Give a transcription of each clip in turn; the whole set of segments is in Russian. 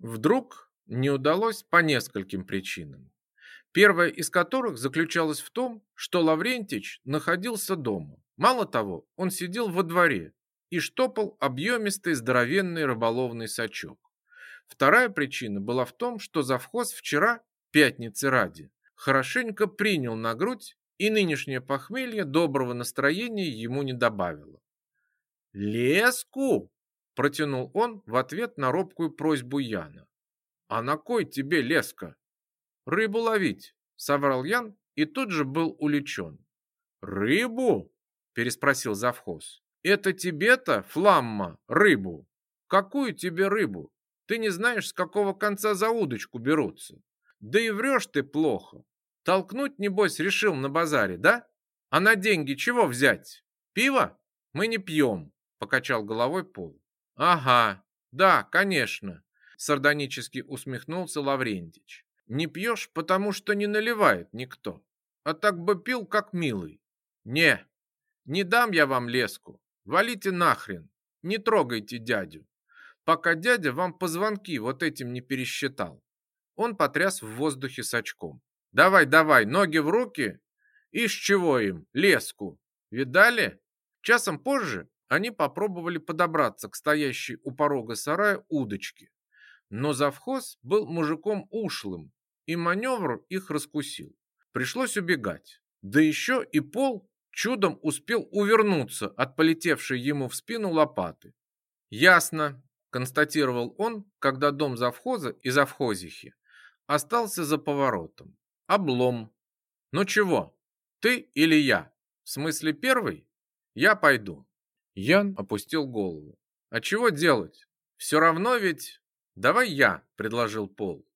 Вдруг не удалось по нескольким причинам. Первая из которых заключалась в том, что Лаврентич находился дома. Мало того, он сидел во дворе и штопал объемистый здоровенный рыболовный сачок. Вторая причина была в том, что завхоз вчера, пятницы ради, хорошенько принял на грудь, и нынешнее похмелье доброго настроения ему не добавило. «Леску!» – протянул он в ответ на робкую просьбу Яна. «А на кой тебе леска?» «Рыбу ловить», – соврал Ян и тут же был уличен. «Рыбу?» – переспросил завхоз. «Это тебе-то, фламма, рыбу? Какую тебе рыбу? Ты не знаешь, с какого конца за удочку берутся. Да и врешь ты плохо. Толкнуть, небось, решил на базаре, да? А на деньги чего взять? Пиво? Мы не пьем, покачал головой Пол. Ага, да, конечно, сардонически усмехнулся Лаврентич. Не пьешь, потому что не наливает никто. А так бы пил, как милый. Не, не дам я вам леску. Валите нахрен. Не трогайте дядю пока дядя вам позвонки вот этим не пересчитал. Он потряс в воздухе с очком. Давай, давай, ноги в руки. И с чего им? Леску. Видали? Часом позже они попробовали подобраться к стоящей у порога сарая удочке. Но завхоз был мужиком ушлым, и маневр их раскусил. Пришлось убегать. Да еще и Пол чудом успел увернуться от полетевшей ему в спину лопаты. Ясно, констатировал он, когда дом завхоза и завхозихи остался за поворотом. Облом. Ну чего, ты или я? В смысле первый? Я пойду. Ян опустил голову. А чего делать? Все равно ведь... Давай я, предложил Пол.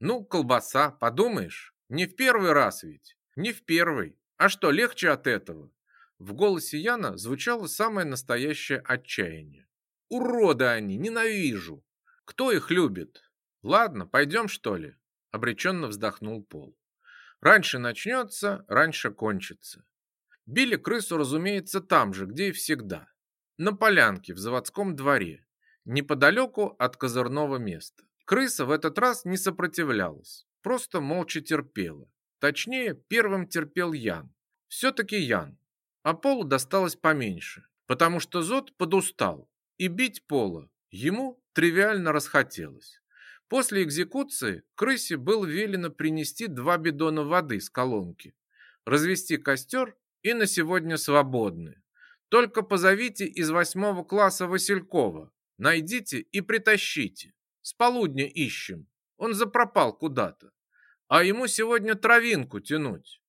Ну, колбаса, подумаешь? Не в первый раз ведь. Не в первый. А что, легче от этого? В голосе Яна звучало самое настоящее отчаяние. Уроды они, ненавижу. Кто их любит? Ладно, пойдем что ли? Обреченно вздохнул Пол. Раньше начнется, раньше кончится. Били крысу, разумеется, там же, где и всегда. На полянке в заводском дворе, неподалеку от козырного места. Крыса в этот раз не сопротивлялась, просто молча терпела. Точнее, первым терпел Ян. Все-таки Ян. А Полу досталось поменьше, потому что Зод подустал и бить Пола ему тривиально расхотелось. После экзекуции крысе было велено принести два бидона воды с колонки, развести костер и на сегодня свободны. Только позовите из восьмого класса Василькова, найдите и притащите. С полудня ищем, он запропал куда-то. А ему сегодня травинку тянуть.